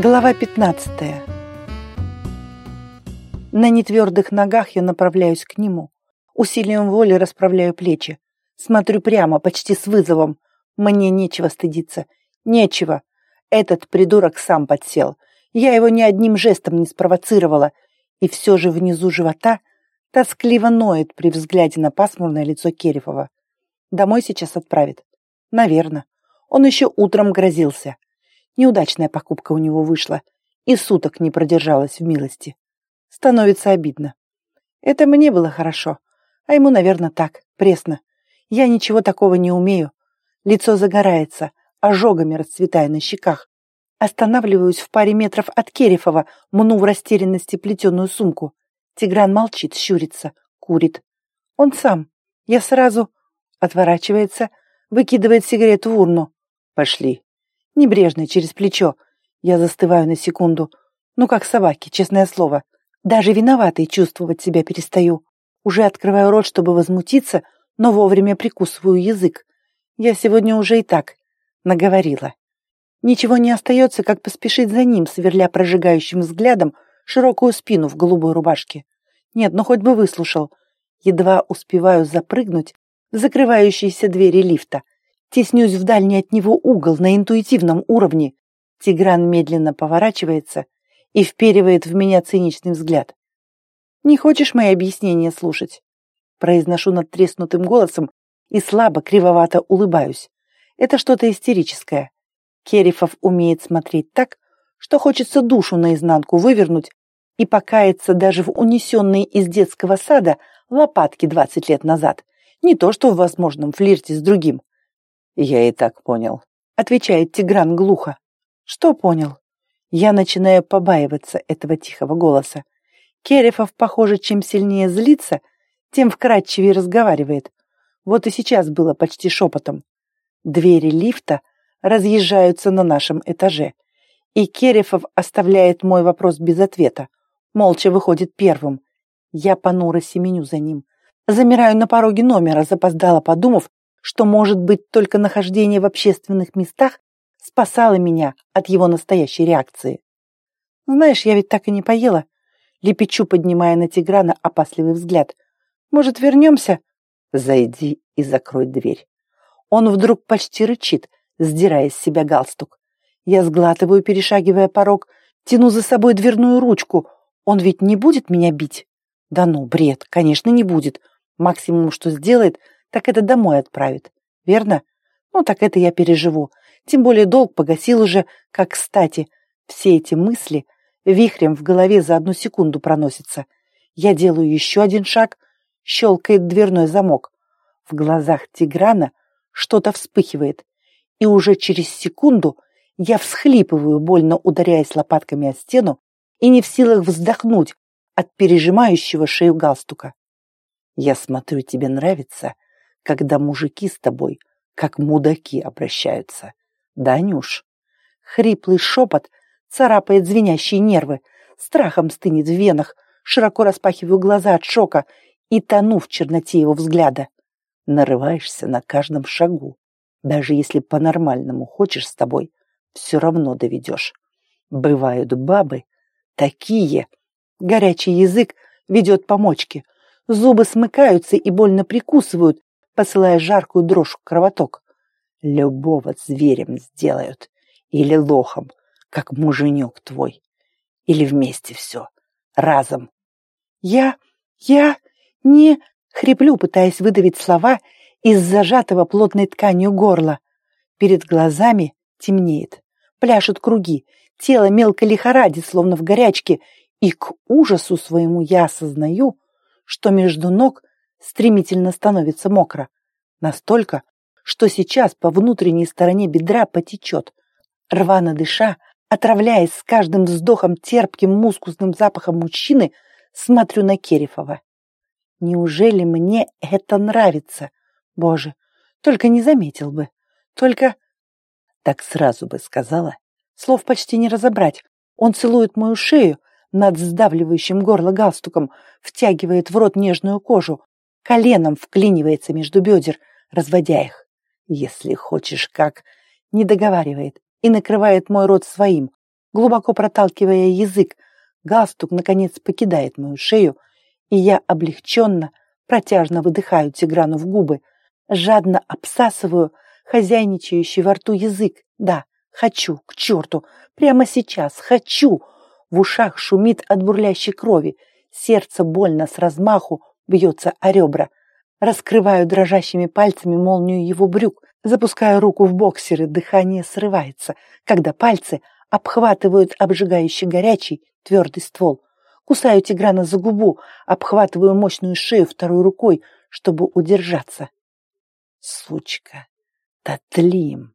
Глава 15. На нетвердых ногах я направляюсь к нему. Усилием воли расправляю плечи. Смотрю прямо, почти с вызовом. Мне нечего стыдиться. Нечего. Этот придурок сам подсел. Я его ни одним жестом не спровоцировала. И все же внизу живота тоскливо ноет при взгляде на пасмурное лицо Керифова. Домой сейчас отправит? Наверное. Он еще утром грозился. Неудачная покупка у него вышла, и суток не продержалась в милости. Становится обидно. Это мне было хорошо, а ему, наверное, так, пресно. Я ничего такого не умею. Лицо загорается, ожогами расцветая на щеках. Останавливаюсь в паре метров от Керифова, мну в растерянности плетеную сумку. Тигран молчит, щурится, курит. Он сам. Я сразу... Отворачивается, выкидывает сигарету в урну. Пошли небрежно, через плечо. Я застываю на секунду. Ну, как собаки, честное слово. Даже виноватой чувствовать себя перестаю. Уже открываю рот, чтобы возмутиться, но вовремя прикусываю язык. Я сегодня уже и так наговорила. Ничего не остается, как поспешить за ним, сверля прожигающим взглядом широкую спину в голубой рубашке. Нет, ну хоть бы выслушал. Едва успеваю запрыгнуть в закрывающиеся двери лифта. Теснюсь в дальний от него угол на интуитивном уровне. Тигран медленно поворачивается и вперивает в меня циничный взгляд. «Не хочешь мои объяснения слушать?» Произношу над треснутым голосом и слабо, кривовато улыбаюсь. Это что-то истерическое. Керифов умеет смотреть так, что хочется душу наизнанку вывернуть и покаяться даже в унесенные из детского сада лопатки двадцать лет назад. Не то что в возможном флирте с другим. «Я и так понял», — отвечает Тигран глухо. «Что понял?» Я начинаю побаиваться этого тихого голоса. Керефов, похоже, чем сильнее злится, тем вкрадчивее разговаривает. Вот и сейчас было почти шепотом. Двери лифта разъезжаются на нашем этаже, и Керефов оставляет мой вопрос без ответа. Молча выходит первым. Я понуро семеню за ним. Замираю на пороге номера, запоздало подумав, что, может быть, только нахождение в общественных местах спасало меня от его настоящей реакции. Знаешь, я ведь так и не поела. Лепечу, поднимая на Тиграна опасливый взгляд. Может, вернемся? Зайди и закрой дверь. Он вдруг почти рычит, сдирая с себя галстук. Я сглатываю, перешагивая порог, тяну за собой дверную ручку. Он ведь не будет меня бить? Да ну, бред, конечно, не будет. Максимум, что сделает, так это домой отправит. Верно? Ну, так это я переживу. Тем более долг погасил уже, как кстати. Все эти мысли вихрем в голове за одну секунду проносятся. Я делаю еще один шаг, щелкает дверной замок. В глазах Тиграна что-то вспыхивает, и уже через секунду я всхлипываю, больно ударяясь лопатками о стену, и не в силах вздохнуть от пережимающего шею галстука. «Я смотрю, тебе нравится», когда мужики с тобой как мудаки обращаются. Да, Нюш? Хриплый шепот царапает звенящие нервы, страхом стынет в венах, широко распахиваю глаза от шока и тону в черноте его взгляда. Нарываешься на каждом шагу. Даже если по-нормальному хочешь с тобой, все равно доведешь. Бывают бабы такие. Горячий язык ведет по мочке. Зубы смыкаются и больно прикусывают, посылая жаркую дрожь в кровоток. Любого зверем сделают. Или лохом, как муженек твой. Или вместе все. Разом. Я... я... не... Хриплю, пытаясь выдавить слова из зажатого плотной тканью горла. Перед глазами темнеет. Пляшут круги. Тело мелко лихорадит, словно в горячке. И к ужасу своему я осознаю, что между ног стремительно становится мокро. Настолько, что сейчас по внутренней стороне бедра потечет. Рвано дыша, отравляясь с каждым вздохом терпким мускусным запахом мужчины, смотрю на Керифова. Неужели мне это нравится? Боже, только не заметил бы. Только... Так сразу бы сказала. Слов почти не разобрать. Он целует мою шею, над сдавливающим горло галстуком, втягивает в рот нежную кожу, коленом вклинивается между бедер, разводя их. Если хочешь, как... Не договаривает и накрывает мой рот своим, глубоко проталкивая язык. Галстук, наконец, покидает мою шею, и я облегченно, протяжно выдыхаю Тиграну в губы, жадно обсасываю хозяйничающий во рту язык. Да, хочу, к черту, прямо сейчас, хочу. В ушах шумит от бурлящей крови, сердце больно с размаху бьется о ребра. Раскрываю дрожащими пальцами молнию его брюк, запускаю руку в боксеры, дыхание срывается, когда пальцы обхватывают обжигающий горячий твердый ствол. Кусаю Тиграна за губу, обхватываю мощную шею второй рукой, чтобы удержаться. Сучка, татлим.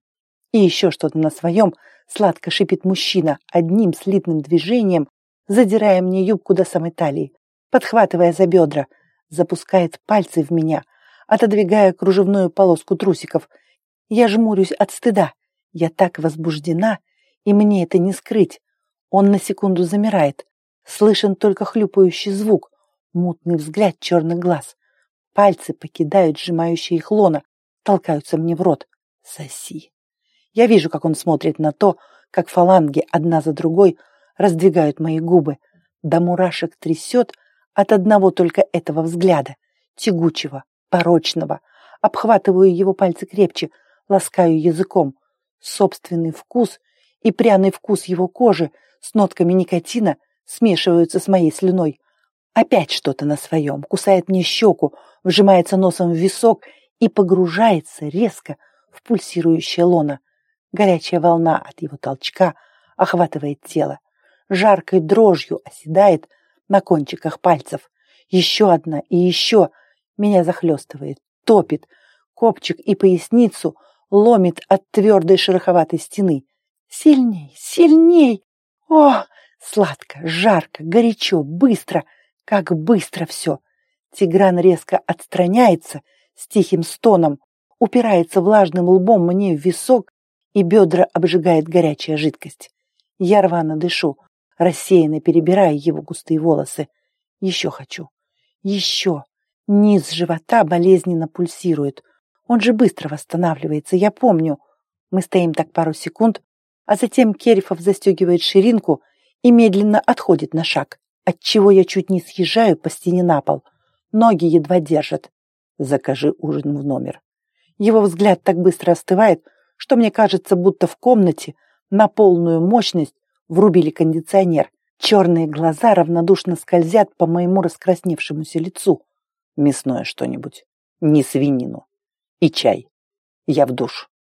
И еще что-то на своем сладко шипит мужчина, одним слитным движением, задирая мне юбку до самой талии, подхватывая за бедра, запускает пальцы в меня, отодвигая кружевную полоску трусиков. Я жмурюсь от стыда. Я так возбуждена, и мне это не скрыть. Он на секунду замирает. Слышен только хлюпающий звук, мутный взгляд черных глаз. Пальцы покидают сжимающие их лона, толкаются мне в рот. Соси. Я вижу, как он смотрит на то, как фаланги одна за другой раздвигают мои губы. До мурашек трясет от одного только этого взгляда, тягучего, порочного. Обхватываю его пальцы крепче, ласкаю языком. Собственный вкус и пряный вкус его кожи с нотками никотина смешиваются с моей слюной. Опять что-то на своем, кусает мне щеку, вжимается носом в висок и погружается резко в пульсирующее лоно. Горячая волна от его толчка охватывает тело. Жаркой дрожью оседает на кончиках пальцев. Еще одна и еще. Меня захлестывает, топит. Копчик и поясницу ломит от твердой шероховатой стены. Сильней, сильней! О, сладко, жарко, горячо, быстро. Как быстро все! Тигран резко отстраняется с тихим стоном, упирается влажным лбом мне в висок, и бедра обжигает горячая жидкость. Я рвано дышу, рассеянно перебирая его густые волосы. Еще хочу. Еще. Низ живота болезненно пульсирует. Он же быстро восстанавливается, я помню. Мы стоим так пару секунд, а затем Керифов застегивает ширинку и медленно отходит на шаг, отчего я чуть не съезжаю по стене на пол. Ноги едва держат. Закажи ужин в номер. Его взгляд так быстро остывает, что мне кажется, будто в комнате на полную мощность врубили кондиционер. Черные глаза равнодушно скользят по моему раскрасневшемуся лицу. Мясное что-нибудь. Не свинину. И чай. Я в душ.